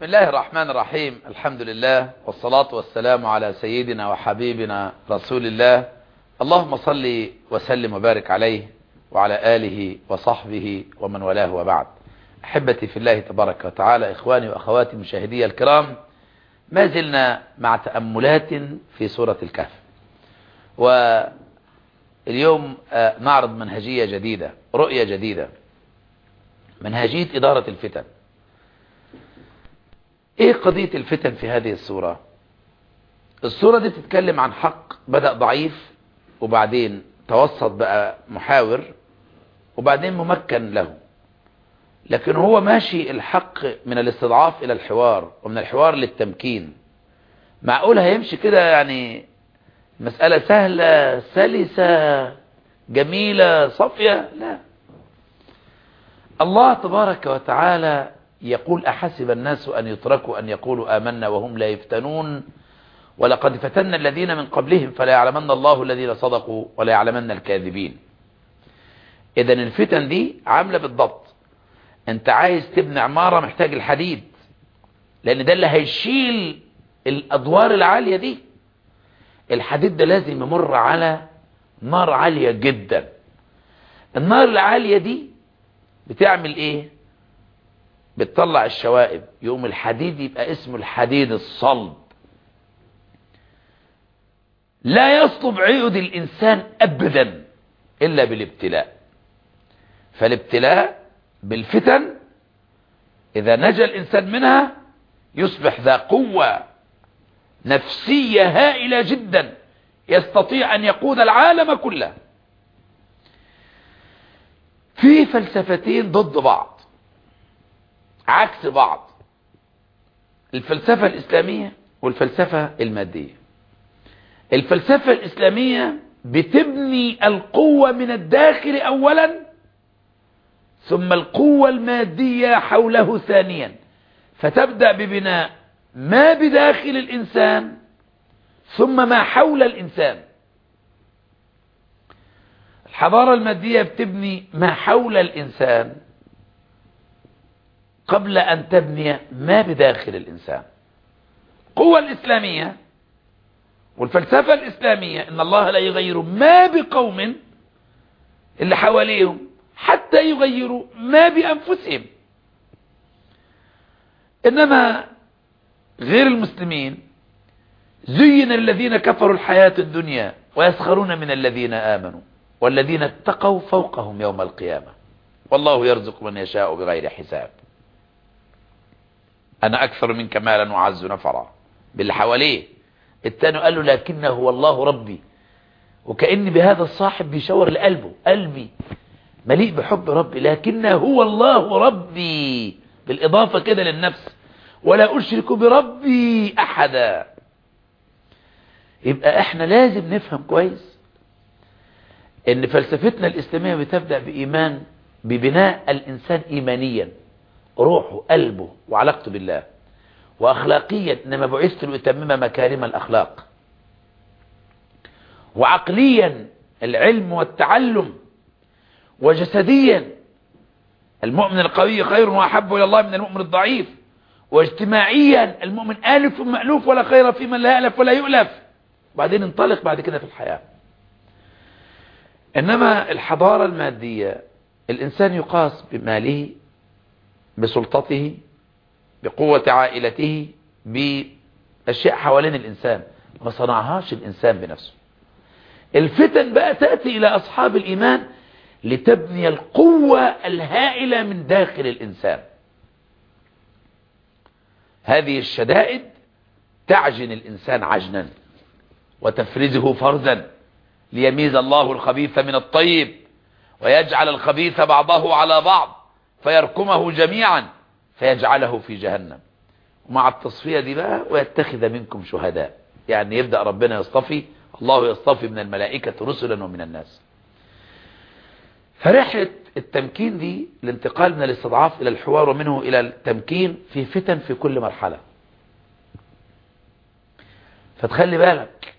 بسم الله الرحمن الرحيم. الحمد لله والصلاة والسلام على سيدنا وحبيبنا رسول الله. اللهم صل وسلم وبارك عليه وعلى آله وصحبه ومن والاه وبعد. أحبتي في الله تبارك وتعالى إخواني وأخواتي مشاهدي الكرام ما زلنا مع تأملات في سورة الكهف. واليوم نعرض منهجية جديدة رؤية جديدة منهجية إدارة الفتن. إيه قضية الفتن في هذه السورة؟ السورة دي تتكلم عن حق بدأ ضعيف وبعدين توسط بقى محاور وبعدين ممكن له. لكن هو ماشي الحق من الاستضعاف إلى الحوار ومن الحوار للتمكين. معقول هيمشي كده يعني مسألة سهلة سلسة جميلة صافية؟ لا. الله تبارك وتعالى يقول أحسب الناس أن يتركوا أن يقولوا آمنا وهم لا يفتنون؟ ولقد فتنا الذين من قبلهم فلا يعلمن الله الذين صدقوا ولا يعلمن الكاذبين. إذا الفتن دي عاملة بالضبط. أنت عايز تبني عمارة محتاج الحديد لأن ده اللي هيشيل الأدوار العالية دي. الحديد ده لازم يمر على نار عالية جدا. النار العالية دي بتعمل إيه؟ بتطلع الشوائب يوم الحديد يبقى اسمه الحديد الصلب. لا يصلب عيد الإنسان أبدا إلا بالابتلاء. فالابتلاء بالفتن إذا نجا الإنسان منها يصبح ذا قوة نفسية هائلة جدا يستطيع أن يقود العالم كله. في فلسفتين ضد بعض. عكس بعض. الفلسفة الإسلامية والفلسفة المادية. الفلسفة الإسلامية بتبني القوة من الداخل أولا ثم القوة المادية حوله ثانيا. فتبدأ ببناء ما بداخل الإنسان ثم ما حول الإنسان. الحضارة المادية بتبني ما حول الإنسان قبل أن تبني ما بداخل الإنسان. قوة الإسلامية والفلسفة الإسلامية إن الله لا يغير ما بقوم اللي حواليهم حتى يغيروا ما بأنفسهم. إنما غير المسلمين زين الذين كفروا الحياة الدنيا ويسخرون من الذين آمنوا والذين اتقوا فوقهم يوم القيامة. والله يرزق من يشاء بغير حساب. أنا أكثر منك مالا وعز نفرا. باللي حواليه. التاني قال له لكنه هو الله ربي. وكأن بهذا الصاحب بيشاور لقلبه. قلبي مليء بحب ربي لكنه هو الله ربي. بالإضافة كده للنفس. ولا أشرك بربي أحدا. يبقى إحنا لازم نفهم كويس إن فلسفتنا الإسلامية بتبدأ بإيمان ببناء الإنسان إيمانيا. روحه قلبه وعلاقته بالله. وأخلاقيا إنما بعثت لأتمم مكارم الأخلاق. وعقليا العلم والتعلم. وجسديا المؤمن القوي خير وأحب إلى الله من المؤمن الضعيف. واجتماعيا المؤمن آلف مألوف ولا خير في من لا يألف ولا يؤلف. بعدين انطلق بعد كده في الحياة. إنما الحضارة المادية الإنسان يقاس بماله بسلطته بقوة عائلته بأشياء حوالين الإنسان ما صنعهاش الإنسان بنفسه. الفتن بقى تأتي إلى أصحاب الإيمان لتبني القوة الهائلة من داخل الإنسان. هذه الشدائد تعجن الإنسان عجنا وتفرزه فرزا ليميز الله الخبيث من الطيب ويجعل الخبيث بعضه على بعض. فيركمه جميعا فيجعله في جهنم. ومع التصفية دي بقى ويتخذ منكم شهداء. يعني يبدأ ربنا يصطفي الله يصطفي من الملائكة رسلا ومن الناس. فرحلة التمكين دي الانتقال من الاستضعاف إلى الحوار ومنه إلى التمكين في فتن في كل مرحلة. فتخلي بالك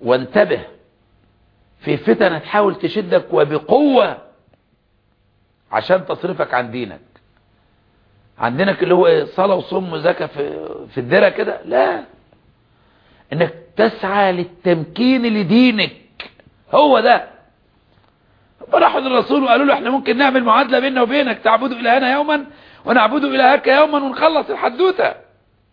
وانتبه في فتن تحاول تشدك وبقوة عشان تصرفك عن دينك. عندنا اللي هو إيه صلاة وصوم وزكاة في, في الدرة كده؟ لا. إنك تسعى للتمكين لدينك. هو ده. فراحوا للرسول وقالوا له إحنا ممكن نعمل معادلة بيننا وبينك تعبد إلهنا يوما ونعبد إلهك يوما ونخلص الحدوتة.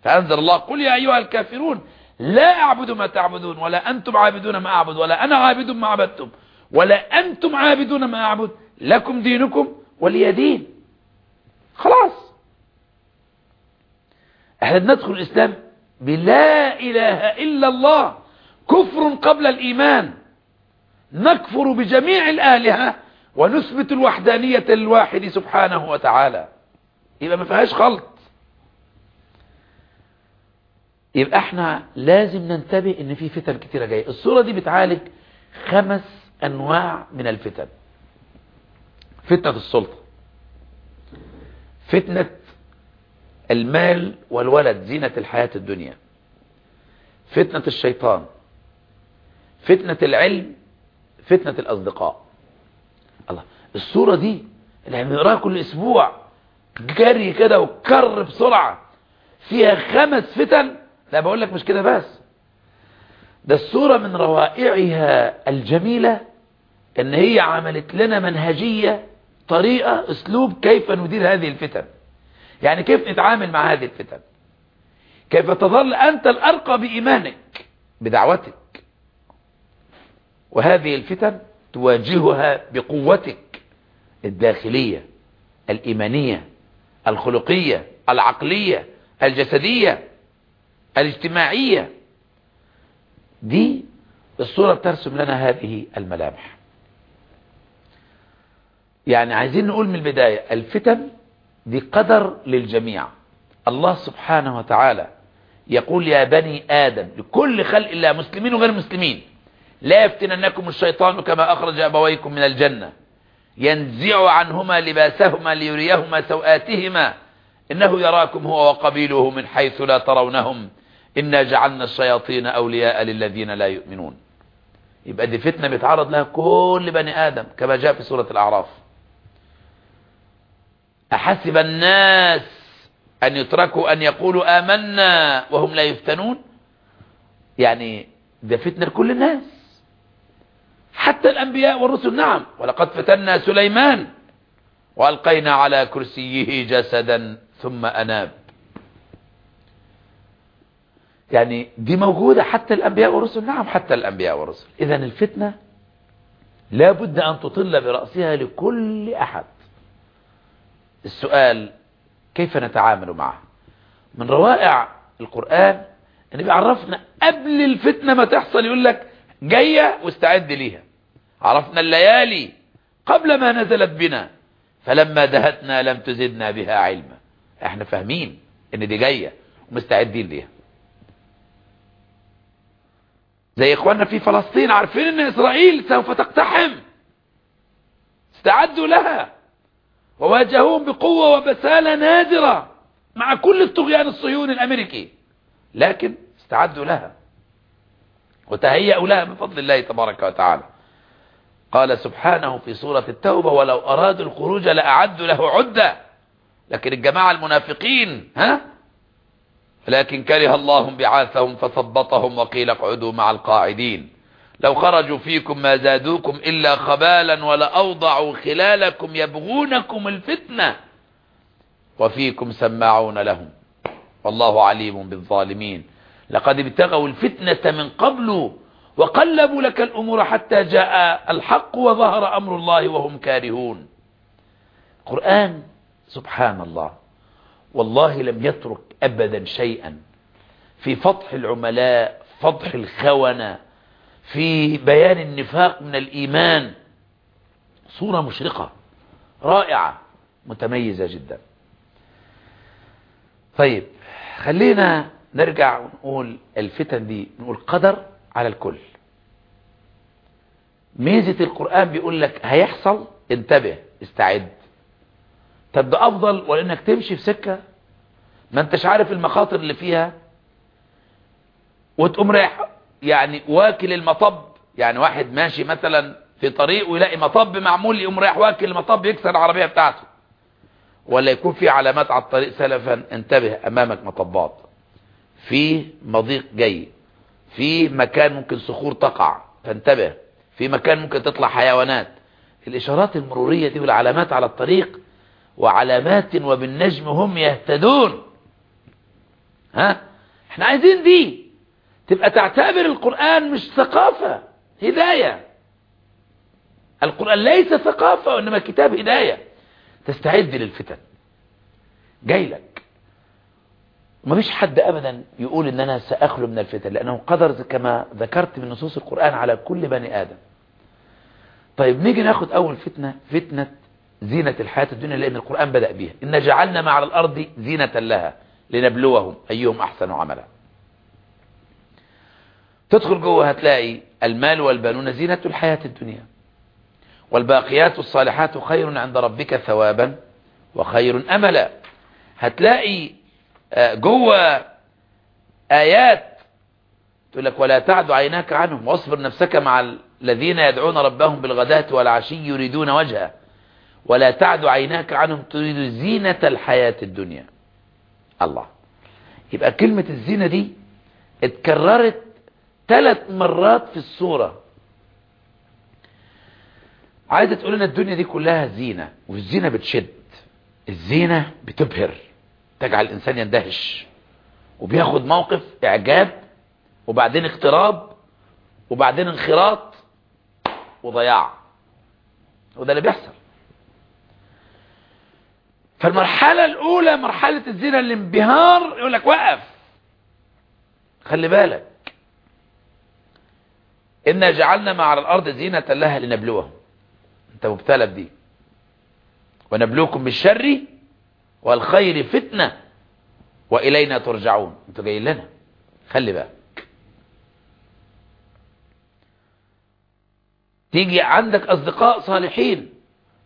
فأنزل الله قل يا أيها الكافرون لا أعبد ما تعبدون ولا أنتم عابدون ما أعبد ولا أنا عابد ما عبدتم ولا أنتم عابدون ما أعبد لكم دينكم ولي دين خلاص. إحنا بندخل الإسلام بلا إله إلا الله كفر قبل الإيمان. نكفر بجميع الآلهة ونثبت الوحدانية للواحد سبحانه وتعالى. يبقى ما فيهاش خلط. يبقى إحنا لازم ننتبه إن في فتن كتيرة جاية. الصورة دي بتعالج خمس أنواع من الفتن. فتنة السلطة. فتنة المال والولد زينة الحياة الدنيا. فتنة الشيطان. فتنة العلم. فتنة الأصدقاء. الله الصورة دي اللي بنقراها كل أسبوع جري كده وكر بسرعة. فيها خمس فتن. لا بقول لك مش كده بس. ده الصورة من روائعها الجميلة إن هي عملت لنا منهجية طريقة أسلوب كيف ندير هذه الفتن. يعني كيف نتعامل مع هذه الفتن. كيف تظل أنت الأرقى بإيمانك بدعوتك. وهذه الفتن تواجهها بقوتك الداخلية الإيمانية الخلقية العقلية الجسدية الاجتماعية. دي الصورة بترسم لنا هذه الملامح. يعني عايزين نقول من البداية الفتن دي قدر للجميع. الله سبحانه وتعالى يقول يا بني آدم لكل خلق الله مسلمين وغير مسلمين لا يفتننكم الشيطان كما أخرج أبويكم من الجنة. ينزع عنهما لباسهما ليريهما سوآتهما. إنه يراكم هو وقبيله من حيث لا ترونهم. إنا جعلنا الشياطين أولياء للذين لا يؤمنون. يبقى دي فتنة بيتعرض لها كل بني آدم كما جاء في سورة الأعراف. أحسب الناس أن يتركوا أن يقولوا آمنا وهم لا يفتنون؟ يعني ده فتنة لكل الناس. حتى الأنبياء والرسل نعم. ولقد فتنا سليمان وألقينا على كرسيه جسدا ثم أناب. يعني دي موجودة حتى الأنبياء والرسل نعم حتى الأنبياء والرسل. إذا الفتنة لا بد أن تطل برأسها لكل أحد. السؤال كيف نتعامل معه؟ من روائع القرآن إن بيعرفنا قبل الفتنة ما تحصل يقول لك جاية واستعد ليها. عرفنا الليالي قبل ما نزلت بنا فلما دهتنا لم تزدنا بها علما. إحنا فاهمين إن دي جاية ومستعدين ليها. زي إخواننا في فلسطين عارفين إن إسرائيل سوف تقتحم. استعدوا لها. وواجهوهم بقوة وبسالة نادرة مع كل الطغيان الصهيوني الأمريكي. لكن استعدوا لها. وتهيأوا لها بفضل الله تبارك وتعالى. قال سبحانه في سورة التوبة ولو أرادوا الخروج لأعدوا له عدة. لكن الجماعة المنافقين ها؟ لكن كره الله بعاثهم فثبطهم وقيل اقعدوا مع القاعدين. لو خرجوا فيكم ما زادوكم إلا خبالا ولأوضعوا خلالكم يبغونكم الفتنة وفيكم سماعون لهم والله عليم بالظالمين لقد ابتغوا الفتنة من قبل وقلبوا لك الأمور حتى جاء الحق وظهر أمر الله وهم كارهون القرآن سبحان الله والله لم يترك أبدا شيئا في فضح العملاء فضح الخونة في بيان النفاق من الإيمان. صورة مشرقة رائعة متميزة جدا. طيب خلينا نرجع ونقول الفتن دي نقول قدر على الكل. ميزة القرآن بيقول لك هيحصل انتبه استعد. طب ده أفضل ولا إنك تمشي في سكة؟ ما أنتش عارف المخاطر اللي فيها. وتقوم رايح يعني واكل المطب يعني واحد ماشي مثلا في طريق ويلاقي مطب معمول يقوم رايح واكل المطب يكسر العربية بتاعته. ولا يكون في علامات على الطريق سلفا انتبه أمامك مطبات. في مضيق جاي في مكان ممكن صخور تقع فانتبه في مكان ممكن تطلع حيوانات. الإشارات المرورية دي والعلامات على الطريق وعلامات وبالنجم هم يهتدون. ها؟ إحنا عايزين دي. تبقى تعتبر القرآن مش ثقافة هداية. القرآن ليس ثقافة وإنما كتاب هداية. تستعد للفتن. جاي لك. ما فيش حد أبدا يقول إن أنا سأخلو من الفتن لأنه قدر كما ذكرت من نصوص القرآن على كل بني آدم. طيب نيجي ناخد أول فتنة فتنة زينة الحياة الدنيا لأن القرآن بدأ بها إن جعلنا مع الأرض زينة لها لنبلوهم أيهم أحسن عملا. تدخل جوه هتلاقي المال والبنون زينة الحياة الدنيا. والباقيات الصالحات خير عند ربك ثوابا وخير أملا. هتلاقي جوه آيات تقول لك ولا تعد عيناك عنهم واصبر نفسك مع الذين يدعون ربهم بالغداة والعشي يريدون وجهه. ولا تعد عيناك عنهم تريد زينة الحياة الدنيا. الله. يبقى كلمة الزينة دي اتكررت ثلاث مرات في السورة. عايزة تقول لنا الدنيا دي كلها زينة والزينة بتشد. الزينة بتبهر. تجعل الإنسان يندهش. وبياخد موقف إعجاب وبعدين اقتراب وبعدين انخراط وضياع. وده اللي بيحصل. فالمرحلة الأولى مرحلة الزنا الانبهار يقول لك وقف. خلي بالك. إنا جعلنا مع الأرض زينة لها لنبلوهم. أنت مبتلى بدي ونبلوكم بالشر والخير فتنة وإلينا ترجعون. أنتوا جايين لنا. خلي بالك. تيجي عندك أصدقاء صالحين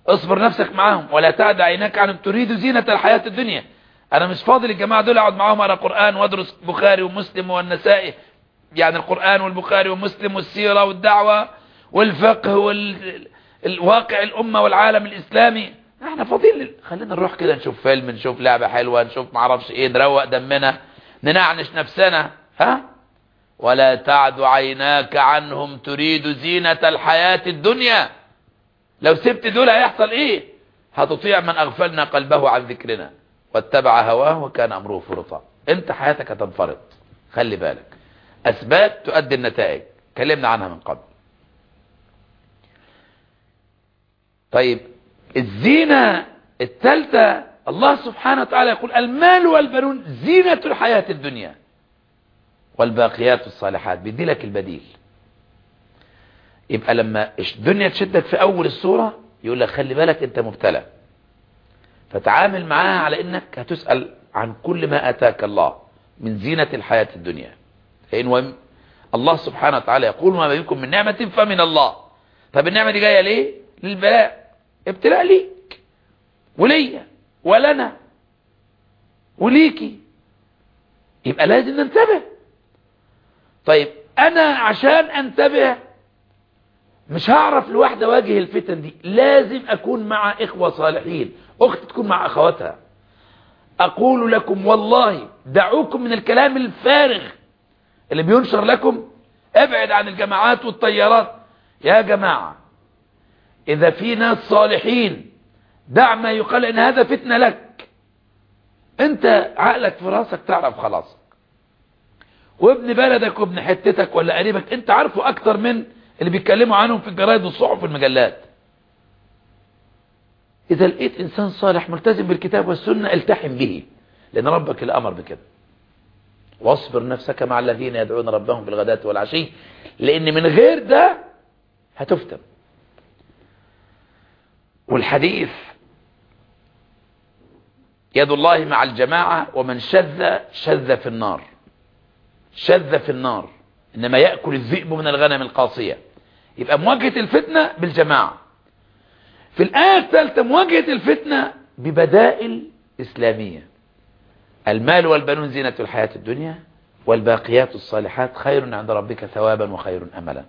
اصبر نفسك معاهم ولا تعد عيناك عنهم. تريد زينة الحياة الدنيا. أنا مش فاضل الجماعة دول أقعد معاهم اقرا قرآن وأدرس بخاري ومسلم والنسائي. يعني القرآن والبخاري ومسلم والسيرة والدعوة والفقه والواقع الأمة والعالم الإسلامي. إحنا فاضيين خلينا نروح كده نشوف فيلم نشوف لعبة حلوة نشوف معرفش إيه نروق دمنا ننعنش نفسنا ها؟ ولا تعد عيناك عنهم تريد زينة الحياة الدنيا. لو سبت دول هيحصل إيه؟ هتطيع من أغفلنا قلبه عن ذكرنا. واتبع هواه وكان أمره فرطا. انت حياتك هتنفرط. خلي بالك. اسباب تؤدي النتائج. كلمنا عنها من قبل. طيب الزينة الثالثة الله سبحانه وتعالى يقول المال والبنون زينة الحياة الدنيا والباقيات الصالحات. بيدي لك البديل. يبقى لما الدنيا تشدك في أول الصورة يقول لك خلي بالك أنت مبتلى. فتعامل معاها على إنك هتسأل عن كل ما آتاك الله من زينة الحياة الدنيا. فإن الله سبحانه وتعالى يقول ما بينكم من نعمة فمن الله. طب النعمة دي جاية ليه؟ للبلاء. ابتلاء ليك. وليا. ولنا. وليكي. يبقى لازم ننتبه. طيب أنا عشان أنتبه مش هعرف لوحدة واجه الفتن دي. لازم أكون مع إخوة صالحين. اخت تكون مع أخواتها. أقول لكم والله دعوكم من الكلام الفارغ. اللي بينشر لكم ابعد عن الجماعات والطيارات. يا جماعة إذا في ناس صالحين دع ما يقال إن هذا فتنة لك. أنت عقلك في راسك تعرف خلاص. وابن بلدك وابن حتتك ولا قريبك أنت عارفه أكتر من اللي بيتكلموا عنهم في الجرايد والصحف والمجلات. إذا لقيت إنسان صالح ملتزم بالكتاب والسنة التحم به لأن ربك الأمر بكده. واصبر نفسك مع الذين يدعون ربهم بالغداة والعشي لأن من غير ده هتفتن. والحديث يد الله مع الجماعة ومن شذ شذ في النار. شذ في النار إنما يأكل الذئب من الغنم القاصية. يبقى مواجهة الفتنة بالجماعة. في الآية الثالثة مواجهة الفتنة ببدائل إسلامية. المال والبنون زينة الحياة الدنيا والباقيات الصالحات خير عند ربك ثوابا وخير أملا.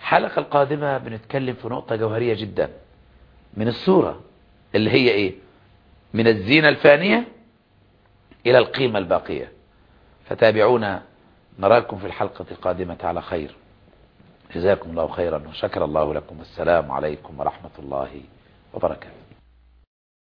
الحلقة القادمة بنتكلم في نقطة جوهرية جدا من السورة اللي هي إيه؟ من الزينة الفانية إلى القيمة الباقية. فتابعونا نراكم في الحلقة القادمة على خير. جزاكم الله خيرا وشكر الله لكم. والسلام عليكم ورحمة الله وبركاته.